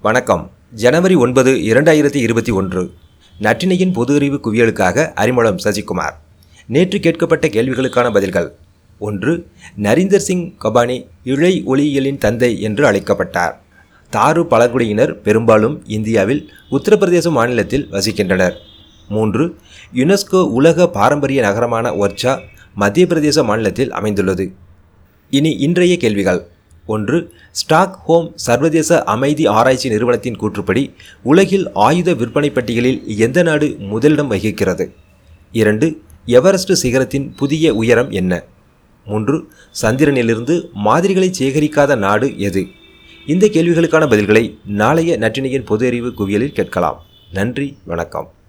வணக்கம். ஜனவரி ஒன்பது இரண்டாயிரத்தி இருபத்தி ஒன்று. நற்றினையின் பொது அறிவு குவியலுக்காக அறிமுகம் சசிகுமார். நேற்று கேட்கப்பட்ட கேள்விகளுக்கான பதில்கள். ஒன்று நரீந்தர் சிங் கபானி இழை ஒளியியலின் தந்தை என்று அழைக்கப்பட்டார். தாரு பழங்குடியினர் பெரும்பாலும் இந்தியாவில் உத்தரப்பிரதேச மாநிலத்தில் வசிக்கின்றனர். மூன்று யுனெஸ்கோ உலக பாரம்பரிய நகரமான ஒர்ச்சா மத்திய பிரதேச மாநிலத்தில் அமைந்துள்ளது. இனி இன்றைய கேள்விகள். ஒன்று ஸ்டாக் ஹோம் சர்வதேச அமைதி ஆராய்ச்சி நிறுவனத்தின் கூற்றுப்படி உலகில் ஆயுத விற்பனை பட்டியலில் எந்த நாடு முதலிடம் வகிக்கிறது? இரண்டு எவரெஸ்ட் சிகரத்தின் புதிய உயரம் என்ன? மூன்று சந்திரனிலிருந்து மாதிரிகளை சேகரிக்காத நாடு எது? இந்த கேள்விகளுக்கான பதில்களை நாளைய நற்றினையின் பொது அறிவு குவியலில் கேட்கலாம். நன்றி வணக்கம்.